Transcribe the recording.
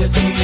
decir